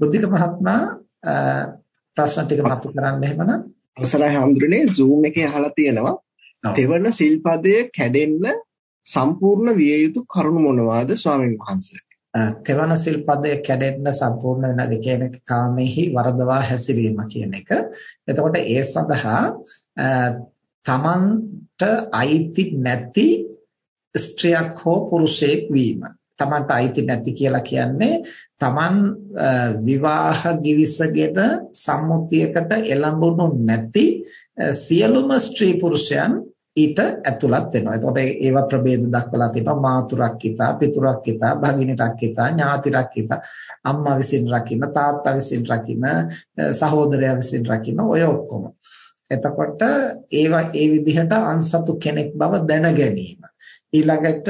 බුද්ධික මහත්මයා ප්‍රශ්න ටික මතු කරන්න එහෙමනම් අවසරයි හඳුරන්නේ Zoom එකේ අහලා තියෙනවා තෙවන සිල්පදය කැඩෙන්න සම්පූර්ණ විය යුතු කරුණු මොනවාද ස්වාමීන් වහන්සේ තෙවන සිල්පදය කැඩෙන්න සම්පූර්ණ වෙනද කියන එක කාමෙහි වරදවා හැසිරීම කියන එක. එතකොට ඒ සඳහා තමන්ට අයිති නැති ස්ත්‍රියක් හෝ පුරුෂයෙක් වීම. තමන්ට අයිති නැති කියලා කියන්නේ තමන් විවාහ givisගෙන සම්මුතියකට එළඹුණු නැති සියලුම ස්ත්‍රී පුරුෂයන් ඊට ඇතුළත් වෙනවා. එතකොට ඒවා ප්‍රභේද දක්වලා තියෙනවා මාතුරක්කිතා, පිතුරක්කිතා, භගිනීරක්කිතා, ඥාතිරක්කිතා, අම්මා විසින් රකින්න, තාත්තා විසින් රකින්න, සහෝදරයා විසින් රකින්න ඔය ඔක්කොම. එතකොට ඒවා ඒ විදිහට අන්සතු කෙනෙක් බව දැන ගැනීම. ඊළඟට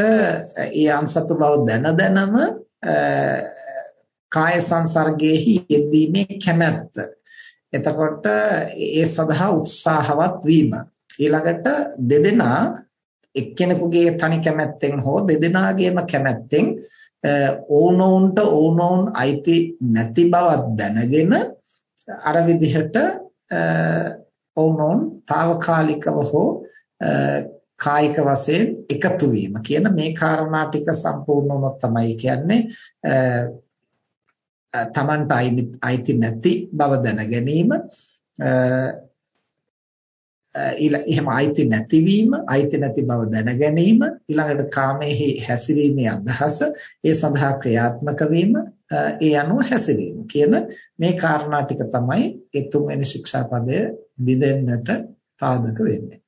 ඒ අන්සතු බව දැන දැනම කාය සංසර්ගයේහි යෙදීමේ කැමැත්ත. එතකොට ඒ සඳහා උත්සාහවත් වීම. ඊළඟට දෙදෙනා එක්කෙනෙකුගේ තනි කැමැත්තෙන් හෝ දෙදෙනාගේම කැමැත්තෙන් ඕනෝන්ට ඕනෝන් අයිති නැති බවක් දැනගෙන අර විදිහට ඕනෝන් తాවකාලිකව හෝ කායික වශයෙන් එකතු වීම කියන මේ කාරණා ටික සම්පූර්ණ වුණොත් තමයි කියන්නේ තමන්ට අයිති නැති බව දැන ගැනීම එහෙම අයිති නැතිවීම අයිති නැති බව දැන ගැනීම ඊළඟට කාමයේ හැසිරීමේ අදහස ඒ සඳහා ක්‍රියාත්මක වීම ඒ අනුව හැසිරීම කියන මේ කාරණා ටික තමයි ඒ තුන්වෙනි ශික්ෂාපදය දිදෙන්නට පාදක වෙන්නේ.